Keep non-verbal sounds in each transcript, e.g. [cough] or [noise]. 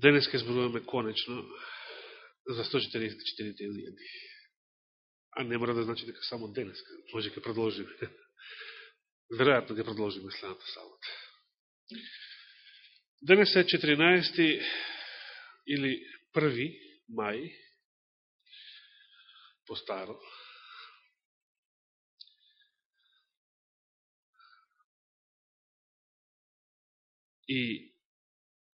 Денес ке зборуваме конечно за 144.000. А не мора да значи дека само денес. Може ке продолжиме. [laughs] Веројатно ке продолжиме следната салата. Денес е 14 или 1 мај по старо. И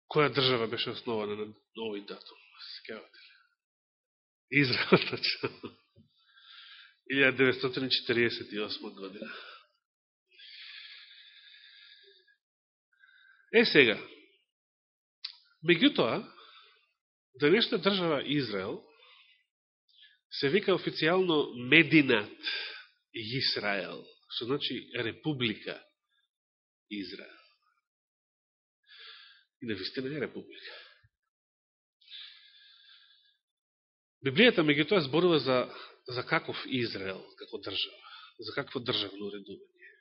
која држава беше основана на овој датум? Скавате ли? Израел, точно. [laughs] 1948 година. Е сега, меѓутоа, денешна држава Израел се вика официјално Мединат Израел, што значи Република Израел. И на вистина е Република. Библијата меѓутоа зборува за, за каков Израел како држава, за какво државно уредување.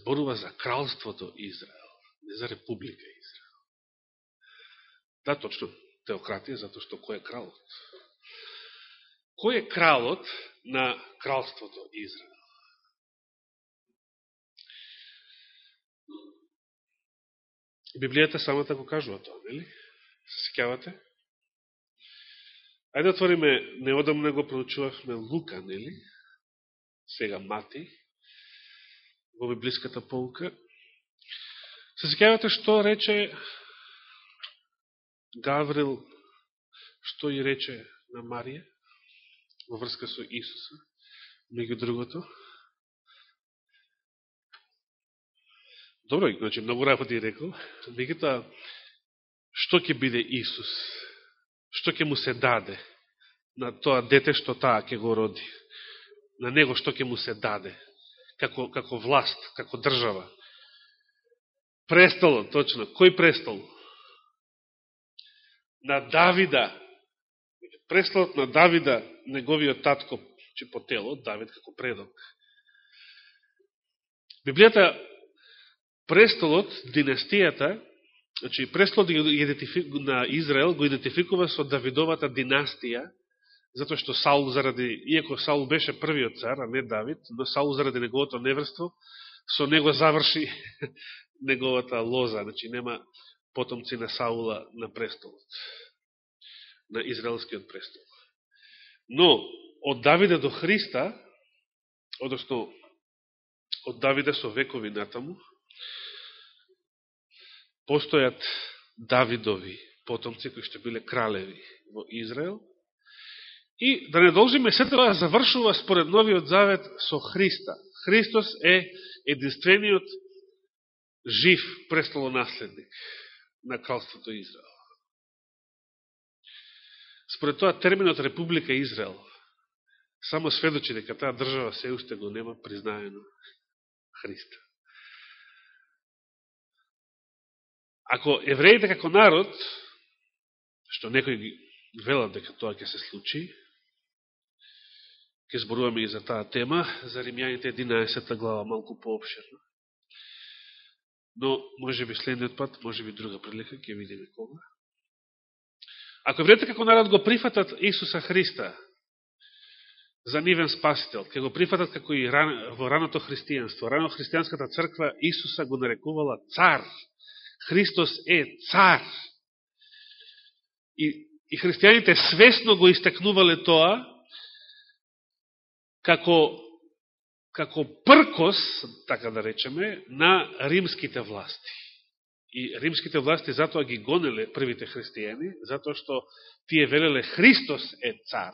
Зборува за кралството Израел, не за Република Израел. Да, точно, теократија, затоа што кој е кралот? Кој е кралот на кралството Израел? Библијата самата така го кажува тоа, нели? Се сеќавате? Ајде да отвориме, неодамна го проучувавме Лука, нели? Сега Мати, во библиската полка. Се сеќавате што рече Гаврил, што и рече на Марија во врска со Исуса, меѓу другото. Добро, значи, многу работи рекол. Меѓутоа, што ќе биде Исус? што ќе му се даде на тоа дете што таа ќе го роди. На него што ќе му се даде како, како власт, како држава. Престолот, точно. Кој престол? На Давида. Престолот на Давида, неговиот татко, че по тело, Давид како предок. Библијата, престолот, династијата, Значи, престолот на Израел го идентификува со Давидовата династија, затоа што Саул заради, иако Саул беше првиот цар, а не Давид, но Саул заради неговото неврство, со него заврши [laughs] неговата лоза, значи нема потомци на Саула на престолот, на израелскиот престол. Но, од Давида до Христа, односно, од Давида со векови натаму, постојат Давидови потомци кои што биле кралеви во Израел. И да не должиме се тоа завршува според Новиот Завет со Христа. Христос е единствениот жив престолонаследник на кралството Израел. Според тоа терминот Република Израел само сведочи дека таа држава се уште го нема признаено Христа. Ако евреите како народ, што некои ги велат дека тоа ќе се случи, ќе зборуваме и за таа тема, за Римјаните 11 глава, малку пообширно. Но, може би следниот пат, може би друга прилика, ќе видиме кога. Ако евреите како народ го прифатат Исуса Христа за нивен спасител, ќе го прифатат како и ран, во раното христијанство, рано христијанската црква Исуса го нарекувала цар, Христос е цар. И, и христијаните свесно го истакнувале тоа како, како пркос, така да речеме, на римските власти. И римските власти затоа ги гонеле првите христијани, затоа што тие велеле Христос е цар.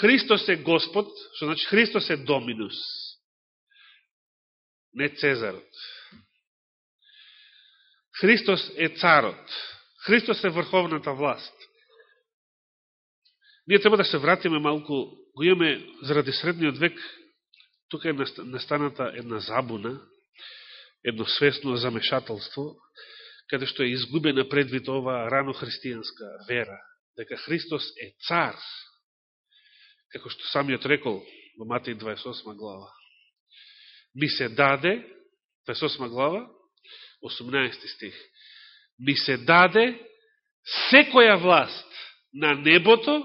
Христос е Господ, што значи Христос е Доминус, не Цезарот. Христос е царот. Христос е врховната власт. Ние треба да се вратиме малку, го имаме заради средниот век, тука е настаната една забуна, едно свесно замешателство, каде што е изгубена предвид ова рано христијанска вера, дека Христос е цар, како што самиот рекол во Матеј 28 глава. Ми се даде, 28 глава, 18 стих. Ми се даде секоја власт на небото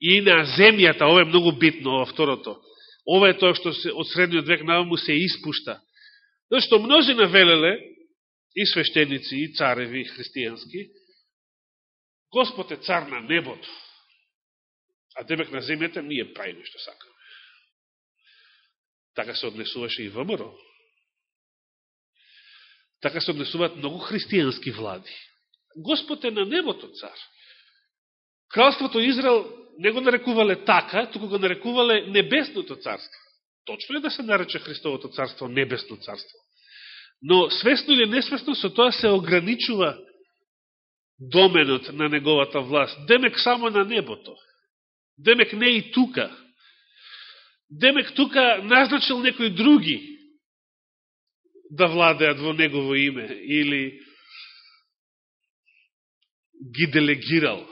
и на земјата, ова е многу битно, ова второто. Ова е тоа што се, од средниот век наваму се испушта. Зашто множи навелеле, и свештеници, и цареви, и христијански, Господ е цар на небото, а демек на земјата ние правиме што сакаме. Така се однесуваше и ВМРО. Така се однесуваат многу христијански влади. Господ е на небото цар. Кралството Израел не го нарекувале така, туку го нарекувале Небесното царство. Точно е да се нарече Христовото царство Небесно царство. Но свесно или несвесно со тоа се ограничува доменот на неговата власт. Демек само на небото. Демек не и тука. Демек тука назначил некои други да владеат во негово име или ги делегирал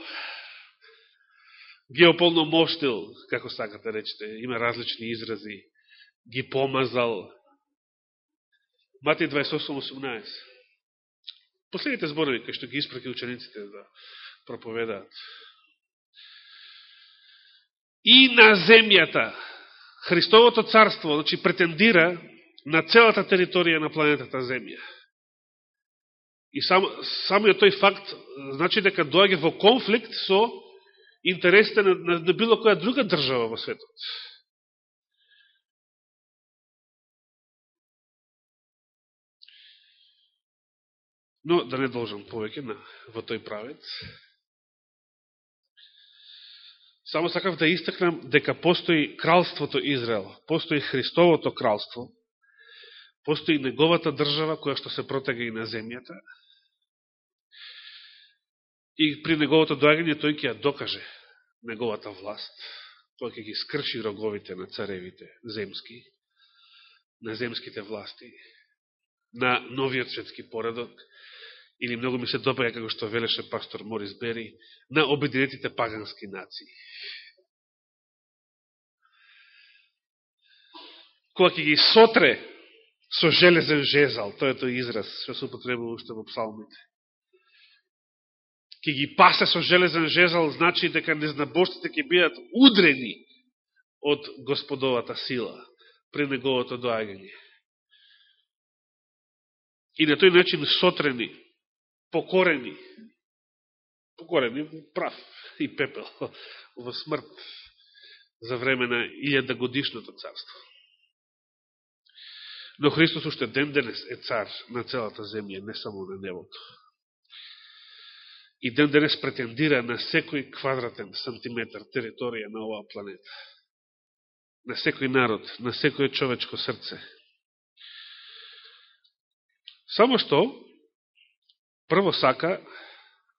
ги ополномоштил, како сакате речете, има различни изрази, ги помазал. Матеј 28.18. Последните зборови, кај што ги испраки учениците да проповедаат. И на земјата, Христовото царство, значи, претендира на целата територија на планетата Земја. И сам, самиот тој факт значи дека доаѓа во конфликт со интересите на, на, на било која друга држава во светот. Но да не должам повеќе на, во тој правец. Само сакав да истакнам дека постои кралството Израел, постои Христовото кралство, постои неговата држава која што се протега и на земјата, и при неговото доагање тој ќе ја докаже неговата власт, тој ќе ги скрши роговите на царевите земски, на земските власти, на новиот светски поредок, или многу ми се допаја како што велеше пастор Морис Бери, на обединетите пагански нации. Кога ќе ги сотре со железен жезал, тој е тој израз што се употребува уште во псалмите Ке ги пасе со железен жезал, значи дека незнабожците ќе бидат удрени од господовата сила при неговото доагање. И на тој начин сотрени, покорени, покорени прав и пепел [laughs] во смрт за време на илјада годишното царство. Но Христос уште ден денес е цар на целата земја, не само на небото и ден денес претендира на секој квадратен сантиметар територија на оваа планета. На секој народ, на секој човечко срце. Само што, прво сака,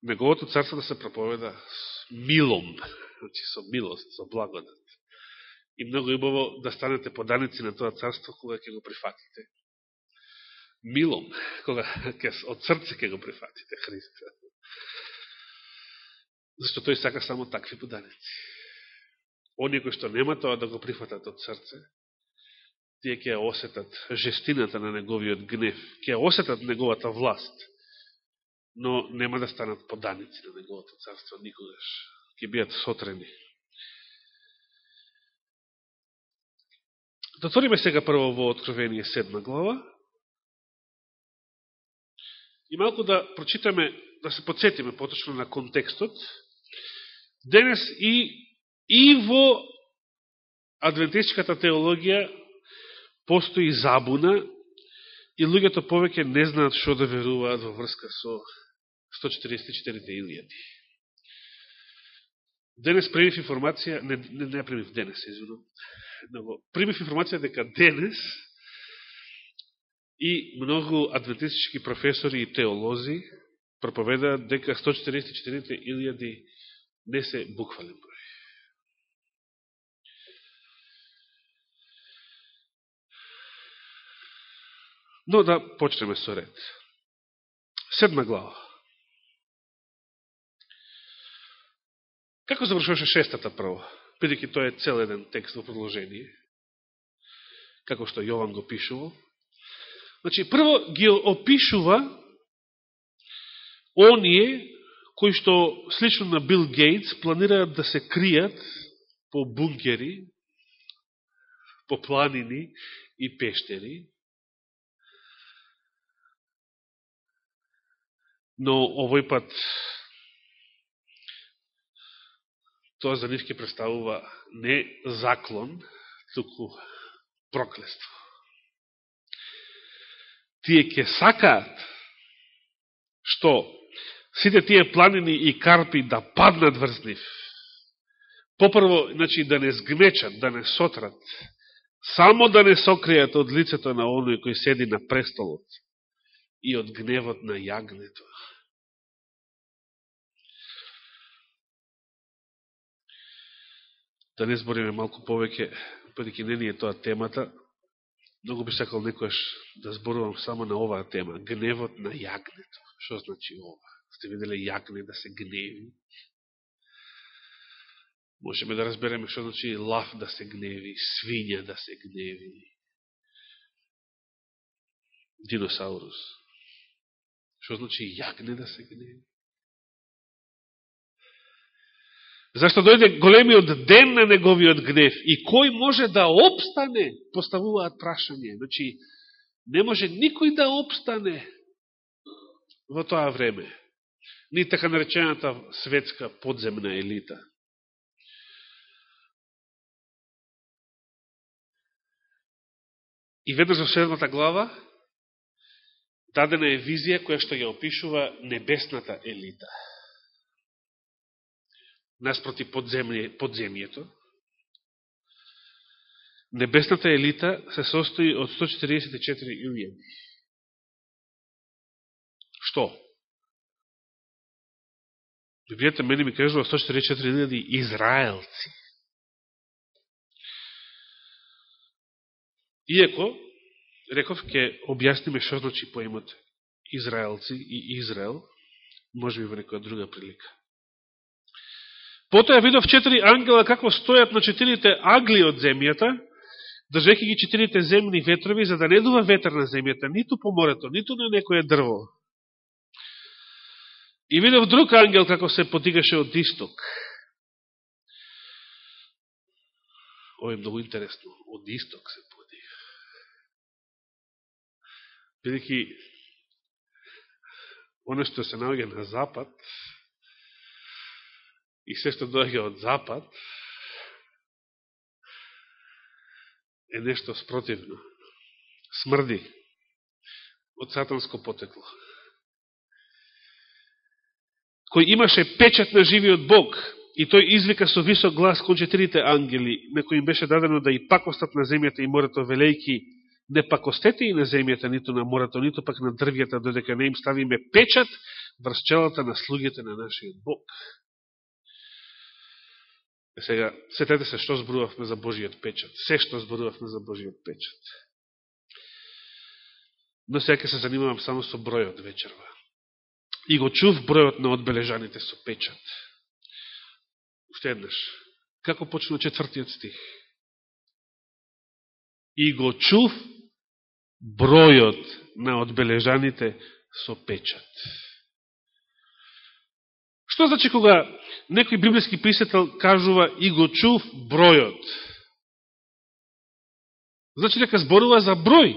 неговото царство да се проповеда с милом, [laughs] значи со милост, со благодат. И многу убаво да станете поданици на тоа царство кога ќе го прифатите. Милом, кога [laughs] ќе, од срце ќе го прифатите Христа. Зашто тој сака само такви поданици. Оние кои што нема тоа да го прифатат од срце, тие ќе осетат жестината на неговиот гнев, ќе осетат неговата власт, но нема да станат поданици на неговото царство никогаш. Ќе бидат сотрени. Затвориме сега прво во Откровение 7 глава и малку да прочитаме, да се подсетиме поточно на контекстот, Денес и, и во адвентистичката теологија постои забуна и луѓето повеќе не знаат што да веруваат во врска со 144 илијади. Денес примив информација, не, не, не примив денес, извинам, но примив информација дека денес и многу адвентистички професори и теолози проповедаат дека 144 илијади не се буквален број. Но да почнеме со ред. Седма глава. Како завршуваше шестата прво? Бидеќи тоа е цел еден текст во продолжение, како што Јован го пишува. Значи, прво ги опишува оние кои што, слично на Бил Гейтс, планираат да се кријат по бункери, по планини и пештери, но овој пат тоа за нив ќе представува не заклон, туку проклество. Тие ќе сакаат што сите тие планини и карпи да паднат врз нив. Попрво, значи, да не сгмечат, да не сотрат, само да не сокријат од лицето на оној кој седи на престолот и од гневот на јагнето. Да не збориме малку повеќе, бидеќи не ни е тоа темата, многу би сакал некојаш да зборувам само на оваа тема, гневот на јагнето. Што значи ова? Сте виделе јагне да се гневи? Можеме да разбереме што значи лав да се гневи, свиња да се гневи, диносаурус. Што значи јагне да се гневи? Зашто дојде големиот ден на неговиот гнев и кој може да обстане, поставуваат прашање. Значи, не може никој да обстане во тоа време. Ни така наречената светска подземна елита. И веднаш во седмата глава дадена е визија која што ја опишува небесната елита наспроти подземје, подземјето. Небесната елита се состои од 144 илјади. Што? Библијата мене ми кажува 144 илјади израелци. Иако, реков, ќе објасниме што значи поимот израелци и Израел, може би во некоја друга прилика. Потоа видов четири ангела како стојат на четирите агли од земјата, држеќи ги четирите земни ветрови, за да не дува ветер на земјата, ниту по морето, ниту на некоје дрво. И видов друг ангел како се потигаше од исток. Ово е многу интересно. Од исток се потига. Бидеќи, оно што се наоѓа на запад, и се што дојаѓа од запад е нешто спротивно. Смрди од сатанско потекло. Кој имаше печат на живиот Бог и тој извика со висок глас кон четирите ангели, на кој им беше дадено да и пакостат на земјата и морето велејки, не пакостете и на земјата, ниту на морето, ниту пак на дрвјата, додека не им ставиме печат врз челата на слугите на нашиот Бог. Сега, сетете се што зборувавме за Божиот печат. Се што зборувавме за Божиот печат. Но сега се занимавам само со бројот вечерва. И го чув бројот на одбележаните со печат. Уште еднаш. Како почна четвртиот стих? И го чув бројот на одбележаните со печат. Што значи кога некој библиски писател кажува и го чув бројот? Значи дека зборува за број.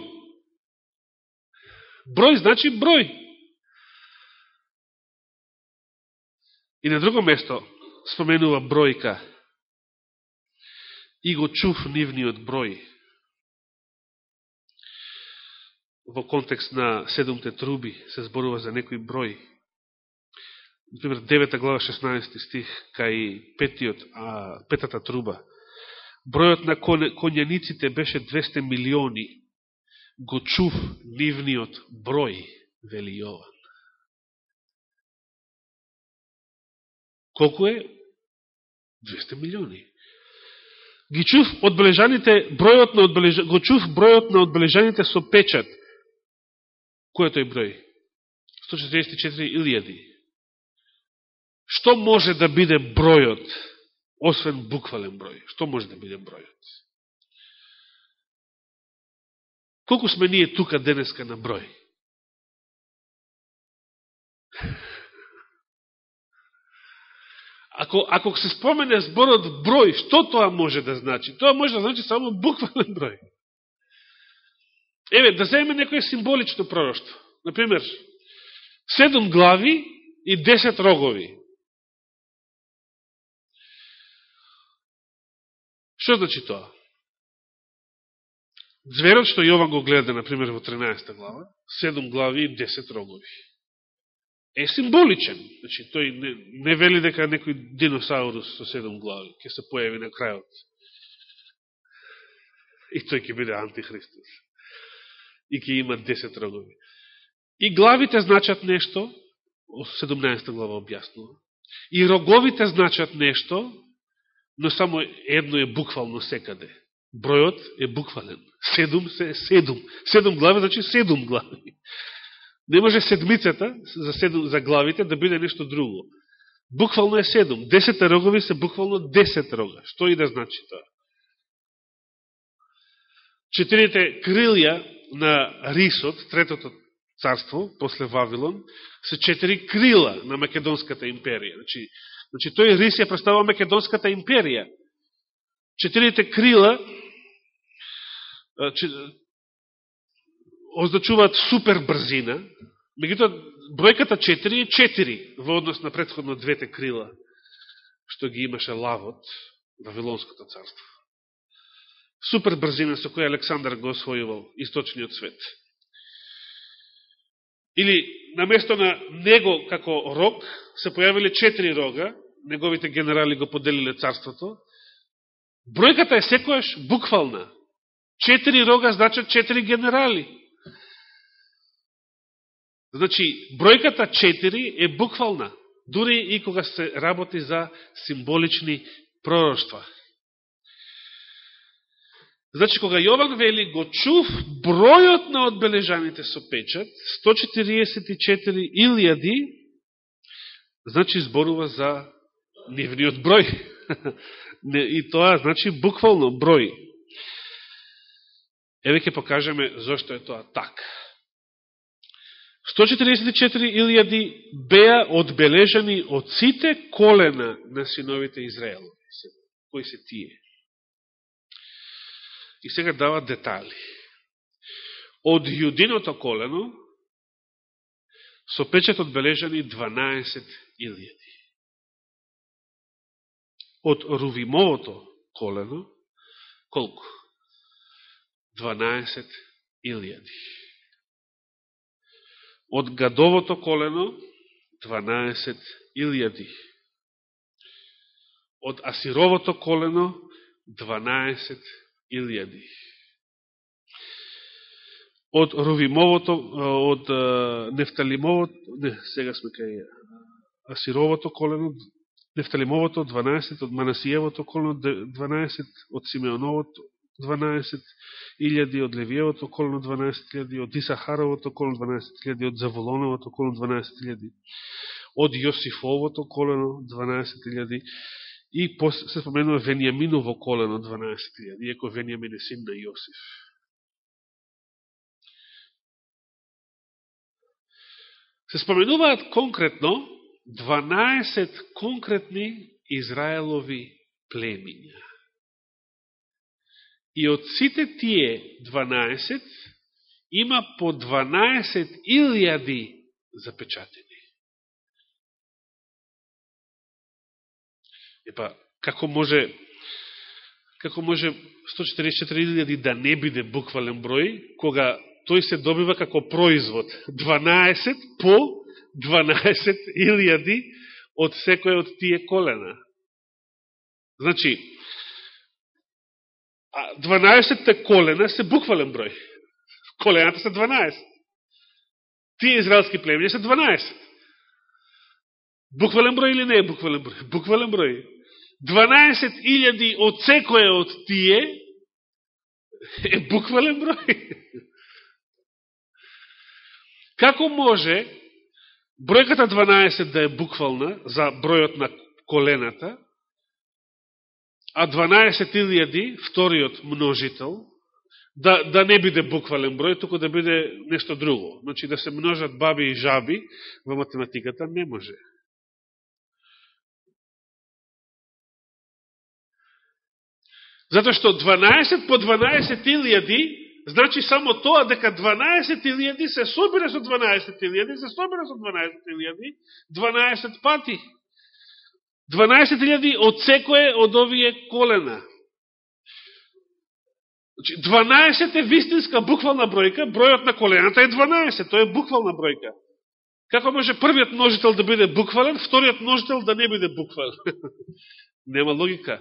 Број значи број. И на друго место споменува бројка. И го чув нивниот број. Во контекст на седумте труби се зборува за некој број например, 9 глава 16 стих, кај петиот, а, петата труба. Бројот на конјаниците беше 200 милиони. Го чув нивниот број, вели Јован. Колку е? 200 милиони. Ги чув одбележаните, бројот на одбележ... го чув бројот на одбележаните со печат. Кој е тој број? 144 илјади. Што може да биде бројот, освен буквален број? Што може да биде бројот? Колку сме ние тука денеска на број? [laughs] Ако, ако се спомене зборот број, што тоа може да значи? Тоа може да значи само буквален број. Еве, да земеме некој символично пророќство. Например, седум глави и десет рогови. Што значи тоа? Зверот што Јован го гледа, например, во 13 глава, седум глави и 10 рогови. Е символичен. Значи, тој не, не вели дека некој диносаурус со седум глави ќе се појави на крајот. И тој ќе биде антихристос. И ќе има 10 рогови. И главите значат нешто, 17 глава објаснува. И роговите значат нешто, но само едно е буквално секаде. Бројот е буквален. Седум се седум. Седум глави, значи седум глави. Не може седмицата за, седум, за главите да биде нешто друго. Буквално е седум. Десет рогови се буквално десет рога. Што и да значи тоа? Четирите крилја на Рисот, третото царство, после Вавилон, се четири крила на Македонската империја. Значи, значи тој Рис ја представува Македонската империја. Четирите крила означуваат супер брзина, меѓутоа бројката 4 е 4 во однос на предходно двете крила, што ги имаше Лавот, Вавилонското царство. Супер брзина со која Александар го освојувал источниот свет. Или на место на него како рог се појавиле четири рога, неговите генерали го поделиле царството. Бројката е секојаш буквална. Четири рога значат четири генерали. Значи, бројката четири е буквална, дури и кога се работи за символични пророќства. Значи, кога Јован вели го чув бројот на одбележаните со печат, 144 илјади, значи зборува за нивниот број. [laughs] И тоа значи буквално број. Еве ќе покажеме зашто е тоа така. 144 илјади беа одбележани од сите колена на синовите Израелови. Кои се тие? И сега дава детали. Од јудиното колено со печет одбележани 12 илјади. Од Рувимовото колено колку? 12 илјади. Од Гадовото колено 12 илјади. Од Асировото колено 12 илјади. Од Ровимовото, од Нефталимовото, не, сега сме кај Асировото колено, Нефталимовото 12, од Манасиевото колено 12, од Симеоновото 12 илјади, од Левиевото колено 12 илјади, од Исахаровото колено 12 илјади, од Заволоновото колено 12 илјади, од Јосифовото колено 12 илјади, И се споменува Венијаминово колено 12.000, иако Венијамин е син на Јосиф. Се споменуваат конкретно 12 конкретни Израелови племиња. И од сите тие 12 има по 12 илјади запечатени. Епа, како може како може 144.000 да не биде буквален број, кога тој се добива како производ 12 по 12.000 од секој од тие колена. Значи, 12 колена се буквален број. Колената се 12. Тие израелски племени се 12. Буквален број или не е буквален број? Буквален број. 12.000 од секоја од тие е буквален број. Како може бројката 12 да е буквална за бројот на колената, а 12.000, вториот множител, да, да не биде буквален број, туку да биде нешто друго. Значи да се множат баби и жаби во математиката не може. Затоа што 12 по 12 илјади, значи само тоа дека 12 илјади се собира со 12 илјади, се собира со 12 илјади, 12 пати. 12 илјади од секое од овие колена. Значи, 12 е вистинска буквална бројка, бројот на колената е 12, тоа е буквална бројка. Како може првиот множител да биде буквален, вториот множител да не биде буквален? [laughs] Нема логика.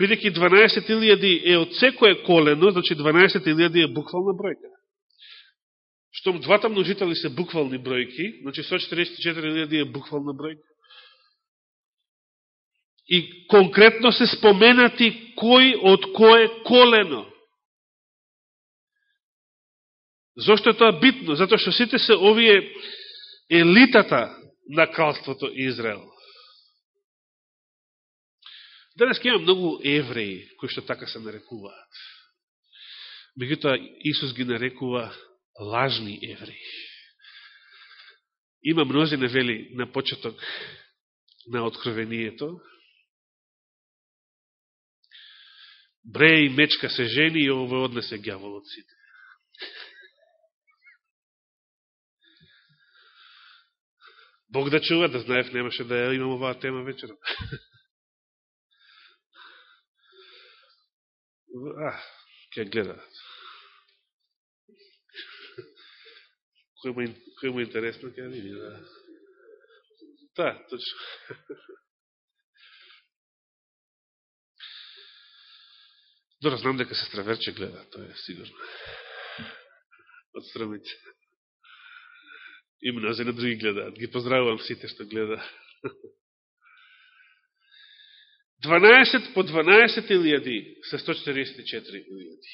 Бидеќи 12.000 е од секое колено, значи 12.000 е буквална бројка. Штом двата множители се буквални бројки, значи 144.000 е буквална бројка. И конкретно се споменати кој од кое колено. Зошто е тоа битно? Затоа што сите се овие елитата на кралството Израел. Денес има многу евреи кои што така се нарекуваат. Меѓутоа Исус ги нарекува лажни евреи. Има мнози вели на почеток на откровението. Бреј и мечка се жени и ово однесе гјаволот сите. Бог да чува, да знаев, немаше да ја имам оваа тема вечером. [laughs] а, ќе гледаат. Кој му, кој му интересно, ќе види, да. Та, точно. Добро, знам дека се страверче гледа, тоа е сигурно. Од страмите. И мнози на други гледаат. Ги поздравувам сите што гледа. 12 по 12 илјади се 144 илјади.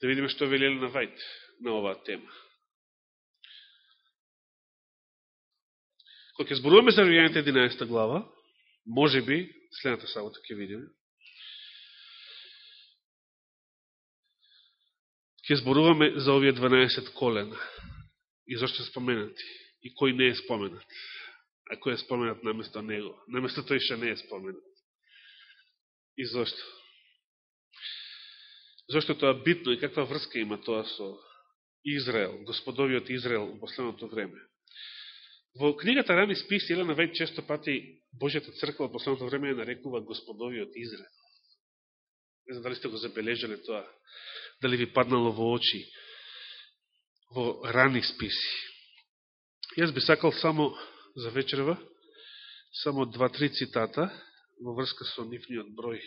Да видиме што велели на Вајт на оваа тема. Кога ќе зборуваме за Ријаните 11 глава, може би, следната сабота ќе видиме, ќе зборуваме за овие 12 колена и зашто се споменати и кој не е споменати. А кој е споменат наместо него. Наместо тој ше не е споменат. И зашто? Зашто тоа битно и каква врска има тоа со Израел, господовиот Израел во последното време. Во книгата Рани списи Елена Вајд често пати Божјата црква во последното време ја нарекува господовиот Израел. Не знам дали сте го забележали тоа, дали ви паднало во очи во рани списи. Јас би сакал само за вечерва, само два-три цитата во врска со нивниот број.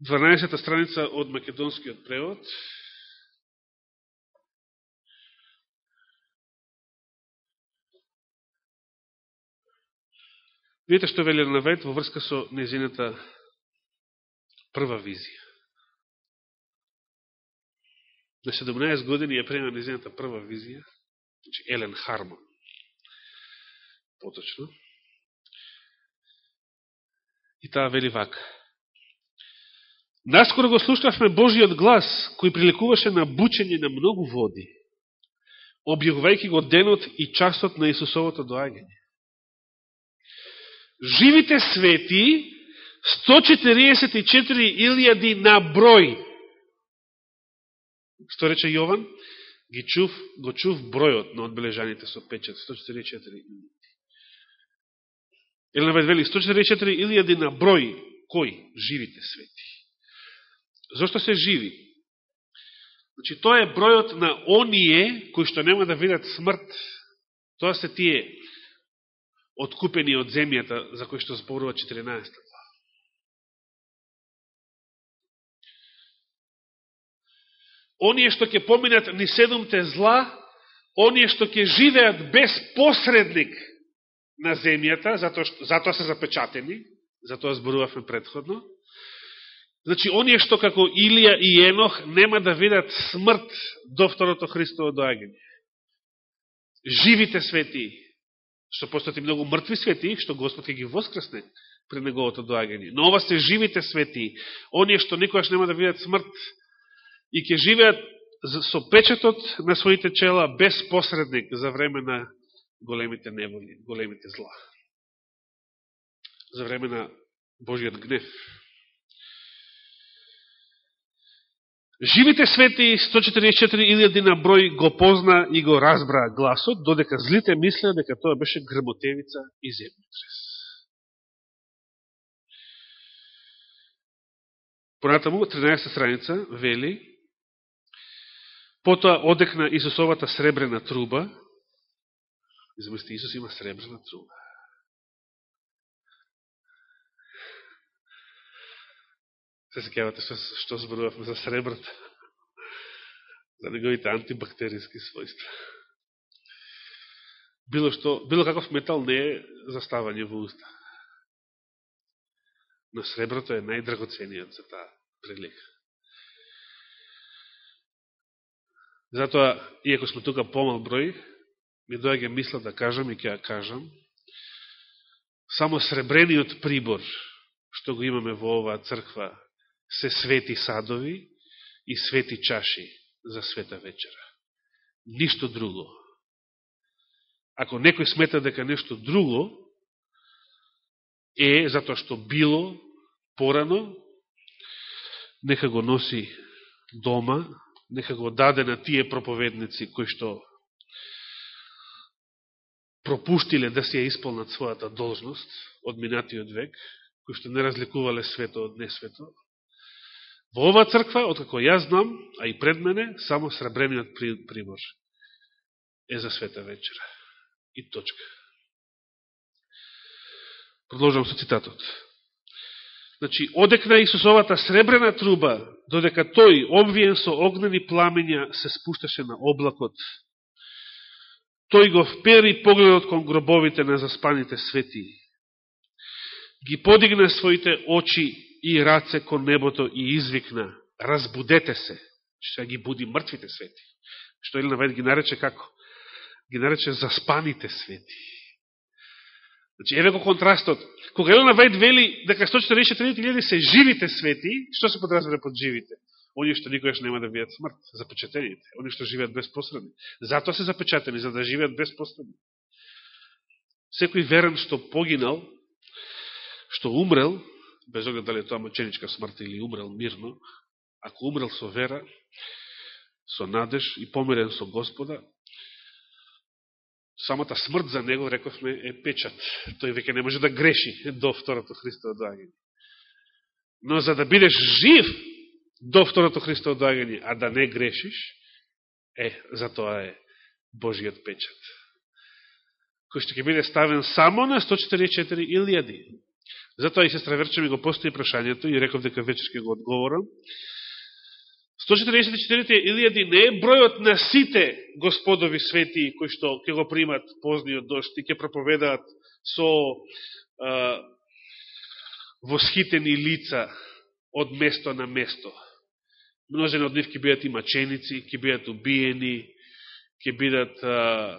Дванаесета страница од македонскиот превод. Видите што вели на во врска со незината прва визија. На 17 години ја према незината прва визија, значи Елен Хармон, поточно. И таа вели вака. Наскоро го слушнавме Божиот глас, кој приликуваше на бучење на многу води, објавувајќи го денот и часот на Исусовото доаѓање. Живите свети 144.000 на број. Што рече Јован? Ги чув, го чув бројот на одбележаните со печат. 144.000. Елена Вајд вели 144.000 на број. Кој? Живите свети. Зошто се живи? Значи, тоа е бројот на оние кои што нема да видат смрт. Тоа се тие откупени од земјата за кои што зборува 14. Оние што ќе поминат ни седумте зла, оние што ќе живеат без посредник на земјата, затоа, затоа се запечатени, затоа зборувавме предходно. Значи, оние што како Илија и Енох нема да видат смрт до второто Христово доаѓање. Живите свети, што постати многу мртви свети, што Господ ќе ги воскресне пред неговото доаѓање. Но ова се живите свети, оние што никогаш нема да видат смрт, и ќе живеат со печетот на своите чела без посредник за време на големите неволи, големите зла. За време на Божиот гнев. Живите свети 144.000 на број го позна и го разбра гласот, додека злите мислеа дека тоа беше грмотевица и земјотрес. Понатаму, 13 страница, вели, потоа одекна Исусовата сребрена труба, и Исус има сребрена труба. Се секјавате што, што зборувавме за сребрата, за неговите антибактериски својства. Било, што, било каков метал не е заставање во уста. Но среброто е најдрагоцениот за таа прилика. Затоа, иако сме тука помал број, ми доаѓа мисла да кажам и ќе ја кажам, само сребрениот прибор што го имаме во оваа црква се свети садови и свети чаши за света вечера. Ништо друго. Ако некој смета дека нешто друго е затоа што било порано, нека го носи дома, нека го даде на тие проповедници кои што пропуштиле да се ја исполнат својата должност од минатиот век, кои што не разликувале свето од несвето, Во ова црква, откако јас знам, а и пред мене, само сребрениот прибор е за света вечера. И точка. Продолжам со цитатот. Значи, одекна Исусовата сребрена труба, додека тој, обвиен со огнени пламења, се спушташе на облакот. Тој го впери погледот кон гробовите на заспаните свети. Ги подигна своите очи и раце кон небото и извикна, разбудете се, што ги буди мртвите свети. Што Елена Вајд ги нарече како? Ги нарече заспаните свети. Значи, еве го контрастот. Кога Елена Вајд вели дека 143.000 да се живите свети, што се подразбира да под живите? Они што никогаш нема да видат смрт, запечатените. Они што живеат безпосредно. Затоа се запечатени, за да живеат безпосредно. Секој верен што погинал, што умрел, без оглед дали тоа мученичка смрт или умрел мирно, ако умрел со вера, со надеж и помирен со Господа, самата смрт за него, рековме, е печат. Тој веќе не може да греши до второто Христово доагање. Но за да бидеш жив до второто Христово доагање, а да не грешиш, е, за тоа е Божиот печат. Кој што ќе биде ставен само на 144 илјади. Затоа и сестра Верче ми го постои прашањето и реков дека вечер ќе го одговорам. 144.000 не е бројот на сите господови свети кои што ќе го примат позниот дошт и ќе проповедаат со а, восхитени лица од место на место. Множени од нив ќе бидат и маченици, ќе бидат убиени, ќе бидат а,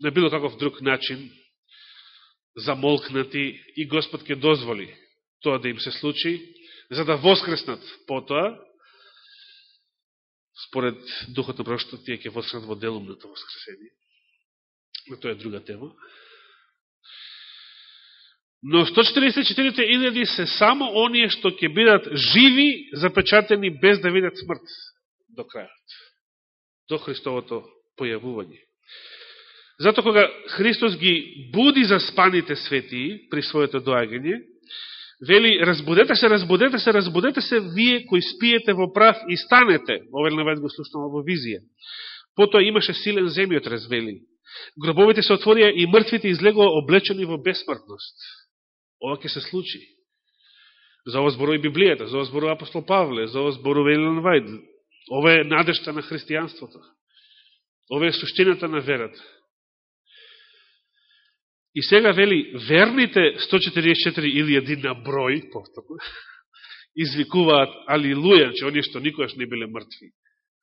на било каков друг начин замолкнати и Господ ќе дозволи тоа да им се случи, за да воскреснат потоа, според Духот на Пророчеството, тие ќе воскреснат во делумното воскресение. Но тоа е друга тема. Но 144.000 се само оние што ќе бидат живи, запечатени без да видат смрт до крајот. До Христовото појавување. Зато кога Христос ги буди за спаните светии при своето доагање, вели, разбудете се, разбудете се, разбудете се, вие кои спиете во прав и станете. Ова навед го слушнала во визија. Потоа имаше силен земјот, развели. Гробовите се отворија и мртвите излегоа облечени во бесмртност. Ова ќе се случи. За ова зборува и Библијата, за ова зборува апостол Павле, за ова зборува Елен Вајд. Ова е надежта на христијанството. Ова е суштината на верата. И сега вели, верните 144 или един на број, повторно, [laughs] извикуваат алилуја, значи, че оние што никогаш не биле мртви,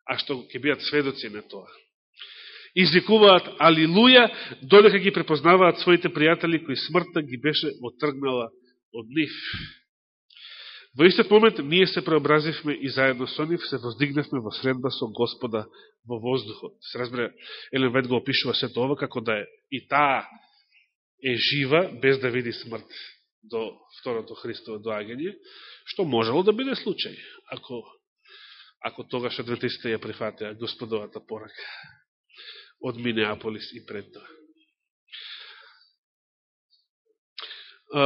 а што ќе бидат сведоци на тоа. Извикуваат алилуја, додека ги препознаваат своите пријатели кои смртта ги беше отргнала од нив. Во истот момент ние се преобразивме и заедно со нив се воздигнавме во средба со Господа во воздухот. Се разбере, Елен Вет го опишува сето ова како да е и таа е жива без да види смрт до второто Христово доагање, што можело да биде случај, ако, ако тогаш адвентистите ја прифатеа Господовата порака од Минеаполис и пред тоа.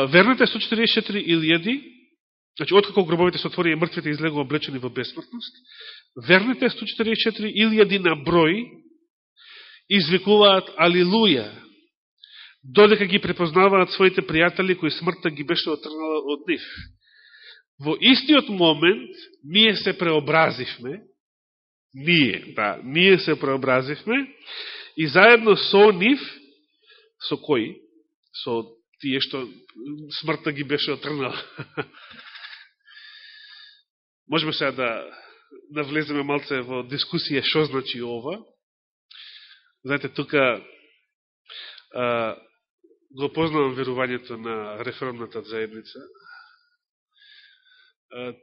Верните 144.000, значи, откако гробовите се отвори и мртвите излегува облечени во бесмртност, верните 144.000 на број извикуваат Алилуја, додека ги препознаваат своите пријатели кои смртта ги беше отрнала од нив. Во истиот момент ние се преобразивме, ние, да, ние се преобразивме и заедно со нив, со кои? Со тие што смртта ги беше отрнала. [laughs] Можеме сега да навлеземе малце во дискусија што значи ова. Знаете, тука а, го познавам верувањето на реформната заедница.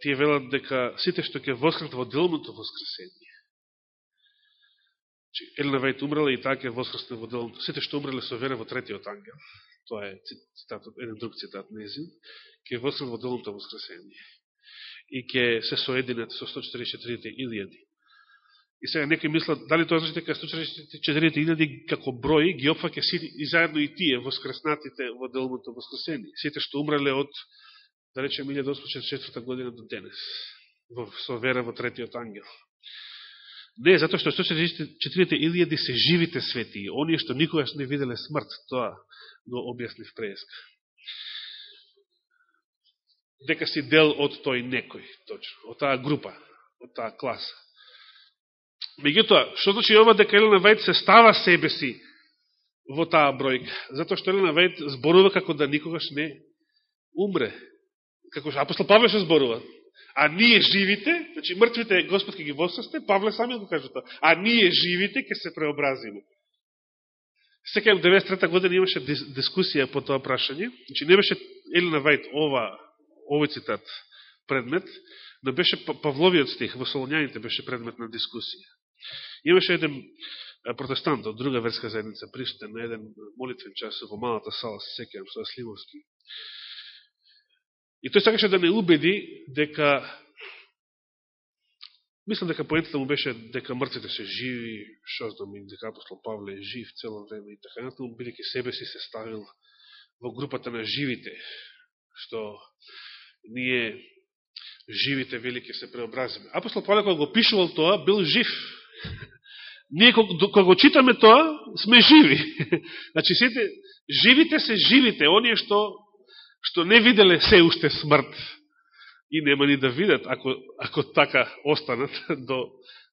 Тие велат дека сите што ќе воскрат во делното воскресение, Елена Вајт умрела и така ќе воскресне во делното. Сите што умреле со вера во третиот ангел, тоа е цитат, еден друг цитат незин, ќе воскресне во делното воскресение и ќе се соединат со 144.000. И сега некои мислат, дали тоа значи така, дека 144.000 како број ги опфаќа и заедно и тие воскреснатите во делното воскресение. Сите што умреле од, да речем, 1844 година до денес, во, со вера во третиот ангел. Не, затоа што 144.000 се живите свети, оние што никогаш не виделе смрт, тоа го објаснив преска. Дека си дел од тој некој, точно, од таа група, од таа класа. Меѓутоа, што значи ова дека Елена Вајд се става себе си во таа бројка? Затоа што Елена Вајд зборува како да никогаш не умре. Како што апостол Павле што зборува? А ние живите, значи мртвите Господ ке ги воскресне, Павле сами го кажа тоа. А ние живите ке се преобразиме. Секајам 93 година имаше дискусија по тоа прашање. Значи не беше Елена Вајт ова, овој цитат предмет, но беше Павловиот стих во Солоњаните беше предмет на дискусија. Имаше еден протестант од друга верска заедница присутен на еден молитвен час во малата сала, се секијам со Сливовски. И тој сакаше да не убеди дека Мислам дека поентата му беше дека мртвите се живи, што знам и дека апостол Павле е жив цело време и така натаму, бидеќи себе си се ставил во групата на живите, што ние живите велики се преобразиме. Апостол Павле кога го пишувал тоа, бил жив. [laughs] Ние кога го читаме тоа, сме живи. [laughs] Значи сите живите се живите, оние што што не виделе се уште смрт и нема ни да видат, ако, ако така останат [laughs] до,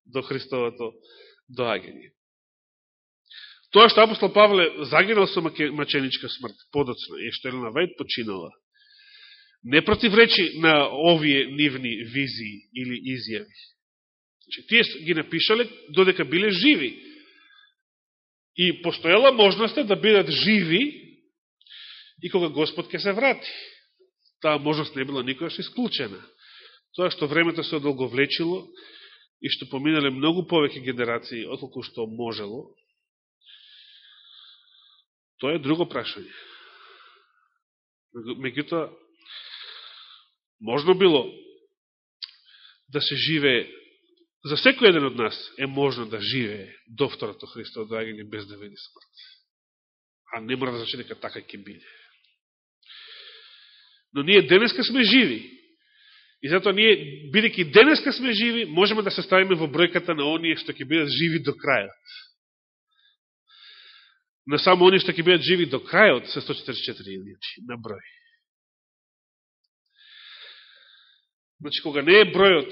до Христовото доагање. Тоа што апостол Павле загинал со маченичка смрт, подоцна, и што Елена Вајд починала, не противречи на овие нивни визии или изјави. Значи, тие ги напишале додека биле живи. И постоела можноста да бидат живи и кога Господ ќе се врати. Таа можност не била никогаш исклучена. Тоа што времето се одолговлечило и што поминале многу повеќе генерации отколку што можело, тоа е друго прашање. Меѓутоа, можно било да се живее, за секој еден од нас е можно да живее до второто Христо одрагање без да види смрт. А не мора да значи дека така ќе биде. Но ние денеска сме живи. И затоа ние, бидеќи денеска сме живи, можеме да се ставиме во бројката на оние што ќе бидат живи до крајот. На само оние што ќе бидат живи до крајот се 144 илијачи на број. Значи, кога не е бројот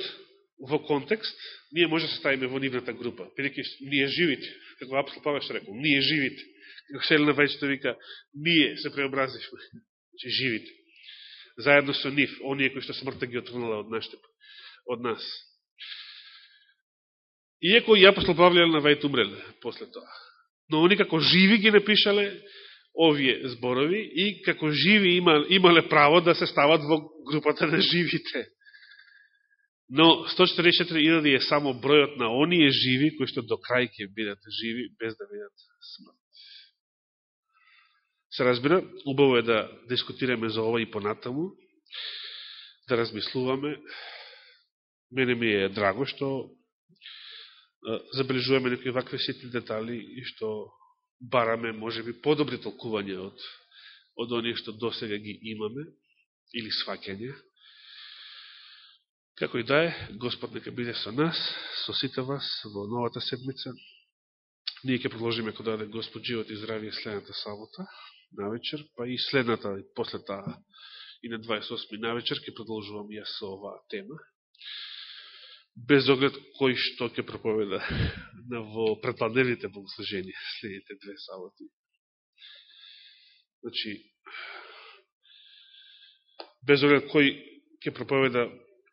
во контекст, ние може да се ставиме во нивната група. Бидеќи ние живите, како апостол Павел што рекол, ние живите. Како Селена Вајчето вика, ние се преобразивме. Значи, живите заедно со нив, оние кои што смртта ги отрнала од, нашите, од нас. Иеко и апостол Павле на Вајт умреле после тоа. Но они како живи ги напишале, овие зборови и како живи имале право да се стават во групата на живите. Но 144.000 е само бројот на оние живи, кои што до крај ќе бидат живи, без да бидат смрт. Се разбира, убаво е да дискутираме за ова и понатаму, да размислуваме. Мене ми е драго што забележуваме некои вакви ситни детали и што бараме, може би, подобри толкување од, од оние што досега ги имаме, или сваќање. Како и да е, Господ нека биде со нас, со сите вас во новата седмица. Ние ќе продолжиме кога даде Господ живот и здравие следната сабота на вечер, па и следната, и после таа, и на 28 на вечер ќе продолжувам јас со оваа тема без оглед кој што ќе проповеда [laughs] на во предпланелите богослуженија [laughs] следните две саботи. Значи, без оглед кој ќе проповеда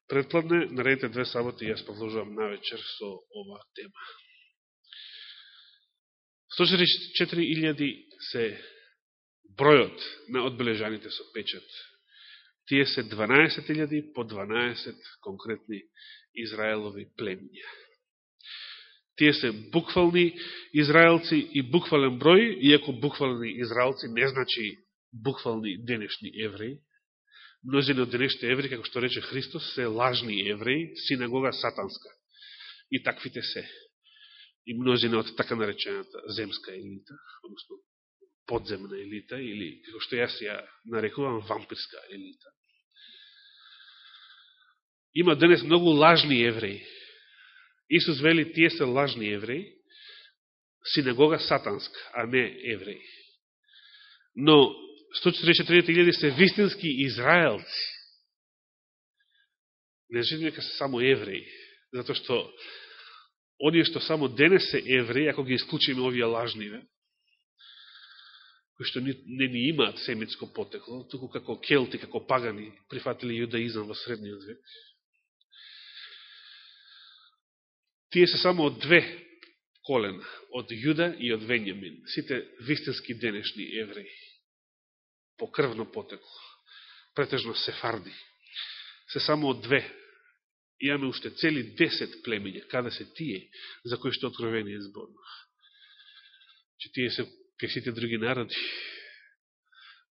предпладне, наредите две саботи јас продолжувам на вечер со оваа тема. 144.000 се бројот на одбележаните со печат. Тие се 12.000 по 12 конкретни Израелови племиња. Тие се буквални израелци и буквален број, иако буквални израелци не значи буквални денешни евреи множени од денешните евреи, како што рече Христос, се лажни евреи, синагога сатанска. И таквите се. И множени од така наречената земска елита, односно подземна елита, или како што јас ја нарекувам вампирска елита. Има денес многу лажни евреи. Исус вели, тие се лажни евреи, синагога сатанска, а не евреи. Но 143.000 се вистински израелци. Не значи дека се само евреи, затоа што оние што само денес се евреи, ако ги исклучиме овие лажниве, кои што не, не ни имаат семитско потекло, туку како келти, како пагани, прифатили јудаизам во средниот век, Тие се само од две колена, од Јуда и од Венјамин, сите вистински денешни евреи, по крвно потекло, претежно сефарди, се само од две. Имаме уште цели десет племиња, каде се тие, за кои што откровение зборно. Че тие се кај сите други народи.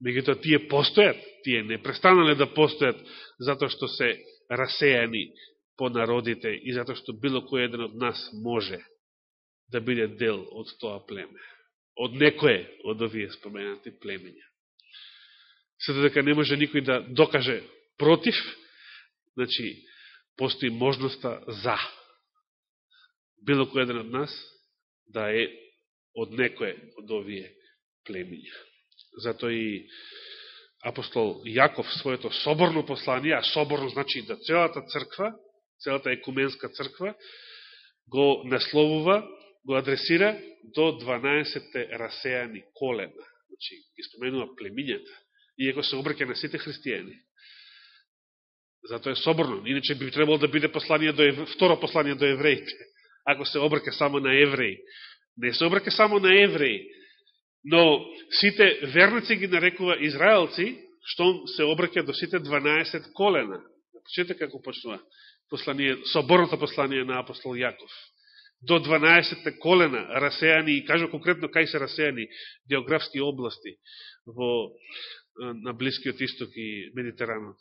Мегутоа тие постојат, тие не престанале да постојат, затоа што се расејани по народите и затоа што било кој еден од нас може да биде дел од тоа племе. Од некое од овие споменати племења. Се додека не може никој да докаже против, значи, постои можноста за било кој еден од нас да е од некое од овие племиња. Зато и апостол Јаков своето соборно послание, а соборно значи да целата црква, целата екуменска црква, го насловува, го адресира до 12 расејани колена. Значи, ги споменува племињата, иако се обрке на сите христијани. Зато е соборно. Иначе би требало да биде послание до ев... второ послание до евреите, ако се обрке само на евреи. Не се обрке само на евреи, но сите верници ги нарекува израелци, што се обрке до сите 12 колена. Почете како почнува послание, соборното послание на апостол Јаков. До 12 колена расејани, и кажа конкретно кај се расејани географски области во, на Блискиот исток и Медитеранот.